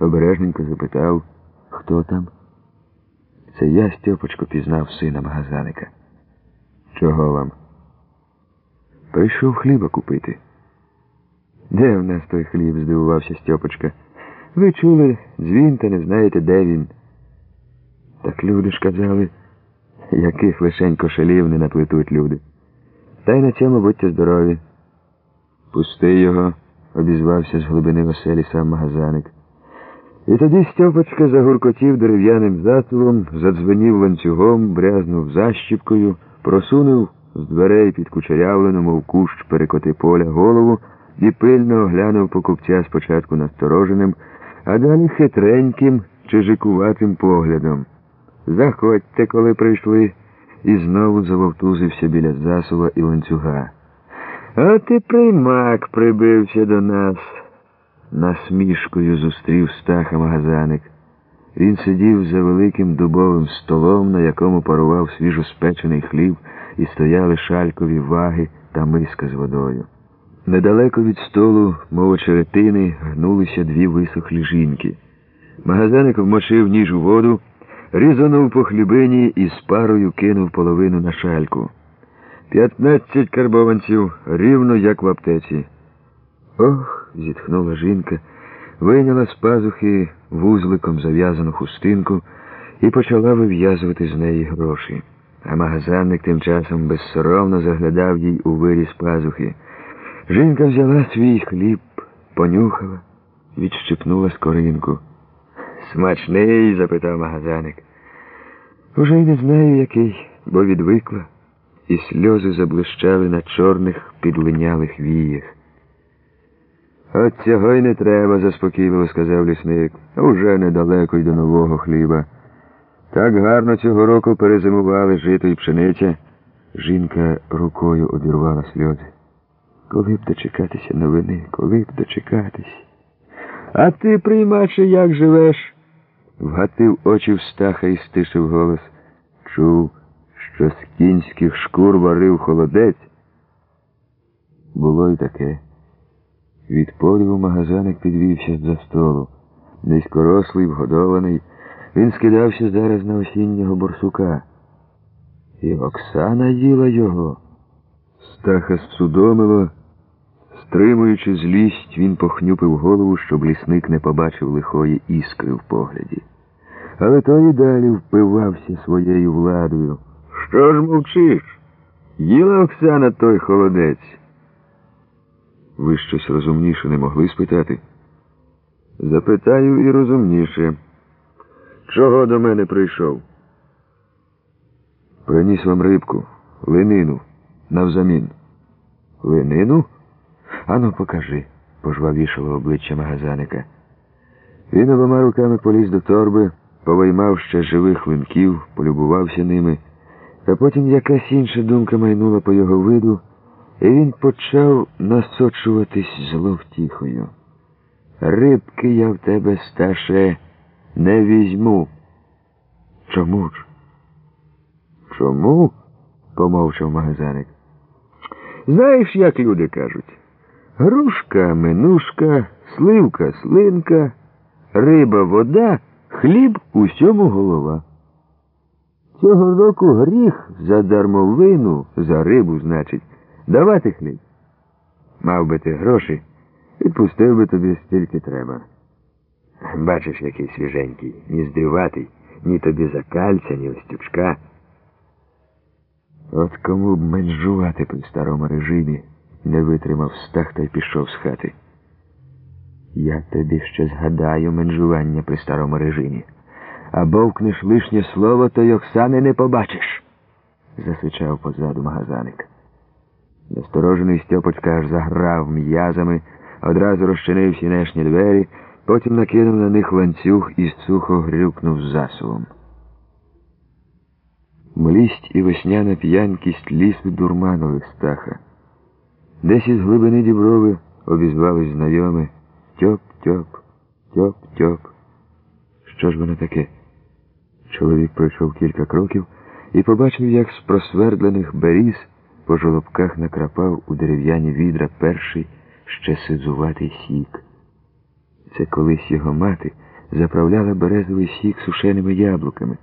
обережненько запитав, хто там. Це я, Стьопочко, пізнав сина магазаника. Чого вам? Прийшов хліба купити. Де в нас той хліб? здивувався Стьопочка. Ви чули дзвін та не знаєте, де він. Так люди ж казали, яких лишень кошелів не наплетуть люди. Та й на цьому будьте здорові. Пусти його, обізвався з глибини оселі сам магазаник. І тоді Стьопочка загуркотів дерев'яним засувом, задзвенів ланцюгом, брязнув защіпкою, просунув з дверей під кучерявлену, мов кущ перекоти поля голову і пильно оглянув покупця спочатку настороженим, а далі хитреньким чи жикуватим поглядом. Заходьте, коли прийшли, і знову завовтузився біля засува і ланцюга. От і приймак прибився до нас. Насмішкою зустрів стаха магазаник. Він сидів за великим дубовим столом, на якому парував свіжоспечений хліб, і стояли шалькові ваги та миска з водою. Недалеко від столу, мов очеретини, гнулися дві висохлі жінки. Магазаник вмочив ніж у воду, різанув по хлібині і з парою кинув половину на шальку. П'ятнадцять карбованців, рівно як в аптеці. Ох, зітхнула жінка, вийняла з пазухи вузликом зав'язану хустинку і почала вив'язувати з неї гроші. А магазинник тим часом безсоромно заглядав їй у виріз пазухи. Жінка взяла свій хліб, понюхала, відщипнула скоринку. Смачний? запитав магазаник. Уже й не знаю, який, бо відвикла, і сльози заблищали на чорних підлинялих віях. От цього й не треба, заспокійливо сказав лісник. Уже недалеко й до нового хліба. Так гарно цього року перезимували жито і пшениця. Жінка рукою обірвала сльози. Коли б дочекатися новини, коли б дочекатись. А ти, приймаче, як живеш? Вгатив очі в стаха і стишив голос. Чув, що з кінських шкур варив холодець. Було й таке. Від подиву магазаник підвівся з-за столу. Низькорослий, вгодований, він скидався зараз на осіннього борсука. І Оксана їла його. Стаха судомило, стримуючи злість, він похнюпив голову, щоб лісник не побачив лихої іскри в погляді. Але той і далі впивався своєю владою. Що ж мовчиш? Їла Оксана той холодець. Ви щось розумніше не могли спитати? Запитаю і розумніше. Чого до мене прийшов? Приніс вам рибку, линину, навзамін. Линину? Ану, покажи, пожвавішало обличчя магазаника. Він обома руками поліз до торби, повиймав ще живих линків, полюбувався ними, а потім якась інша думка майнула по його виду. І він почав насочуватись зловтіхою. Рибки я в тебе, Сташе, не візьму. Чому ж? Чому? помовчав магазаник. Знаєш, як люди кажуть? Грушка, минушка, сливка, слинка, риба, вода, хліб усьому голова. Цього року гріх за дармовину, за рибу, значить. Давати хліб. Мав би ти гроші, відпустив би тобі стільки треба. Бачиш, який свіженький, ні здиватий, ні тобі закальця, ні остючка. От кому б менжувати при старому режимі, не витримав стах та й пішов з хати. Я тобі ще згадаю менжування при старому режимі. А бовкнеш лишнє слово, то й Оксани не побачиш, засичав позаду магазаник. Насторожений Стьопочка аж заграв м'язами, одразу розчинив сінешні двері, потім накинув на них ланцюг і сухо грюкнув засувом. Млість і весняна п'янкість лісу дурманових стаха. Десь із глибини діброви обізвались знайомі Тьоп-тьоп, тьоп-тьоп. Що ж воно таке? Чоловік пройшов кілька кроків і побачив, як з просвердлених беріз по жолобках накрапав у дерев'яні відра перший ще сизуватий сік. Це колись його мати заправляла березовий сік сушеними яблуками.